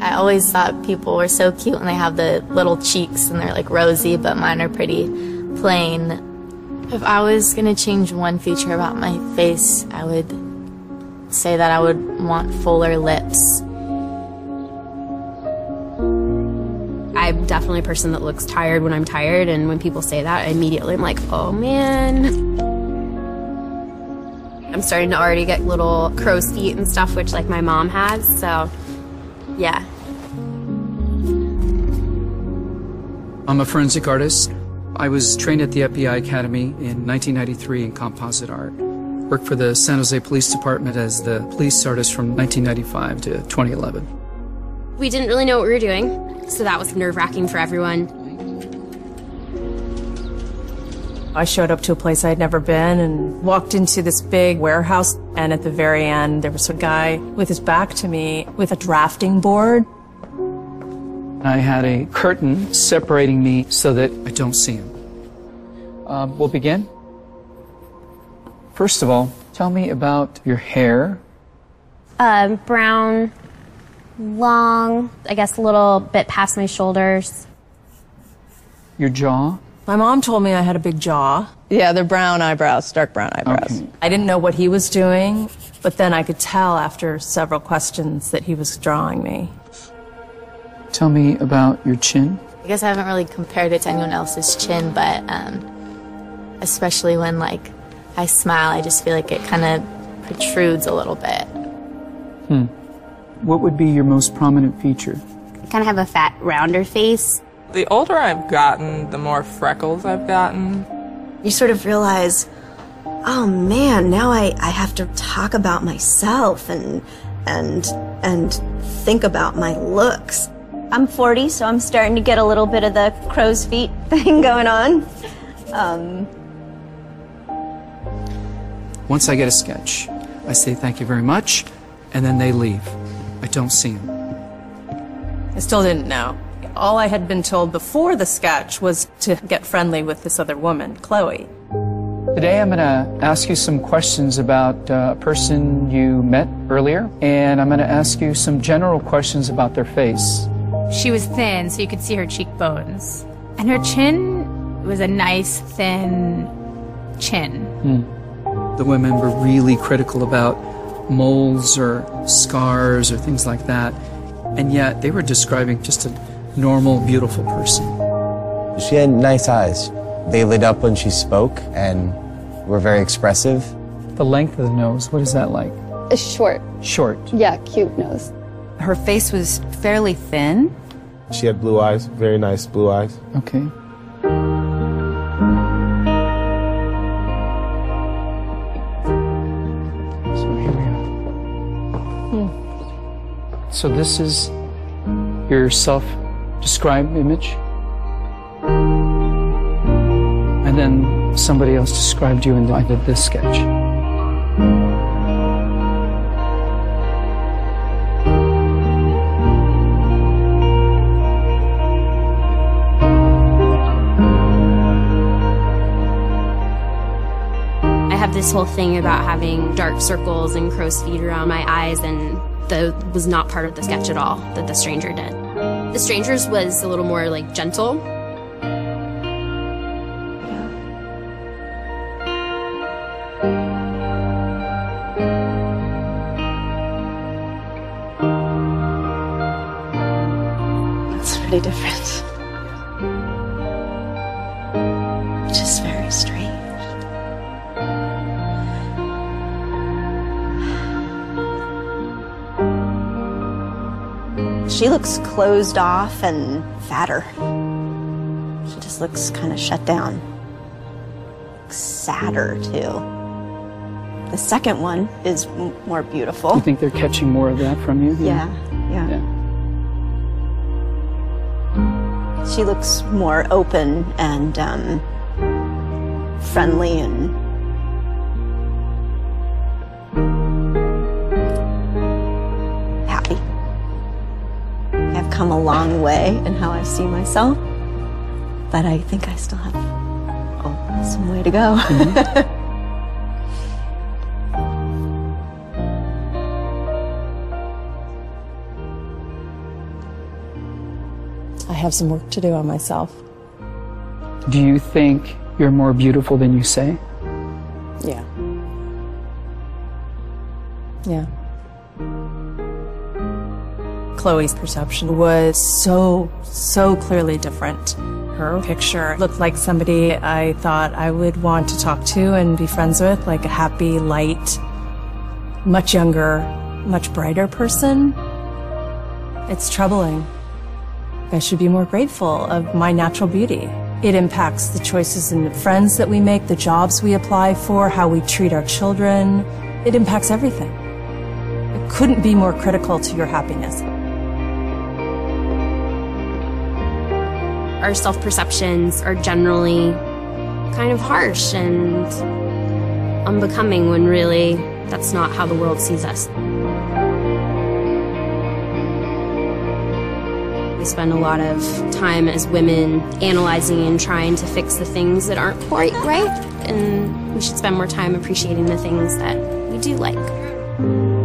I always thought people were so cute when they have the little cheeks and they're like rosy, but mine are pretty plain. If I was gonna change one feature about my face, I would say that I would want fuller lips. I'm definitely a person that looks tired when I'm tired, and when people say that, I immediately am like, oh man. I'm starting to already get little crow's feet and stuff, which like my mom has, so yeah. I'm a forensic artist. I was trained at the FBI Academy in 1993 in composite art. Worked for the San Jose Police Department as the police artist from 1995 to 2011. We didn't really know what we were doing, so that was nerve wracking for everyone. I showed up to a place I had never been and walked into this big warehouse. And at the very end, there was a guy with his back to me with a drafting board. I had a curtain separating me so that I don't see him. Uh, we'll begin. First of all, tell me about your hair. Um, brown, long, I guess a little bit past my shoulders. Your jaw. My mom told me I had a big jaw. Yeah, they're brown eyebrows, dark brown eyebrows. Okay. I didn't know what he was doing, but then I could tell after several questions that he was drawing me. Tell me about your chin. I guess I haven't really compared it to anyone else's chin, but um, especially when like I smile, I just feel like it kind of protrudes a little bit. Hmm. What would be your most prominent feature? I kind of have a fat, rounder face. The older I've gotten, the more freckles I've gotten. you sort of realize, oh man, now I, I have to talk about myself and and and think about my looks. I'm 40, so I'm starting to get a little bit of the crow's feet thing going on. Um, Once I get a sketch, I say thank you very much, and then they leave. I don't see them. I still didn't know. All I had been told before the sketch was to get friendly with this other woman, Chloe. Today I'm going to ask you some questions about uh, a person you met earlier, and I'm going to ask you some general questions about their face. She was thin, so you could see her cheekbones. And her chin was a nice, thin chin. The women were really critical about moles or scars or things like that, and yet they were describing just a normal, beautiful person. She had nice eyes. They lit up when she spoke and were very expressive. The length of the nose, what is that like? short. Short. Yeah, cute nose. Her face was fairly thin. She had blue eyes, very nice blue eyes. Okay. So here we are. Hmm. So this is your self-described image. And then somebody else described you and I did this sketch. I have this whole thing about having dark circles and crow's feet around my eyes, and that was not part of the sketch at all that the stranger did. The stranger's was a little more like gentle. It's pretty different. She looks closed off and fatter. She just looks kind of shut down. Sadder, too. The second one is m- more beautiful. You think they're catching more of that from you? Yeah, yeah. She looks more open and um, friendly and come a long way in how I see myself, but I think I still have oh, some way to go. Mm-hmm. I have some work to do on myself. Do you think you're more beautiful than you say? Yeah. Yeah. Chloe's perception was so, so clearly different. Her picture looked like somebody I thought I would want to talk to and be friends with, like a happy, light, much younger, much brighter person. It's troubling. I should be more grateful of my natural beauty. It impacts the choices and the friends that we make, the jobs we apply for, how we treat our children. It impacts everything. It couldn't be more critical to your happiness. Our self perceptions are generally kind of harsh and unbecoming when really that's not how the world sees us. We spend a lot of time as women analyzing and trying to fix the things that aren't quite right, and we should spend more time appreciating the things that we do like.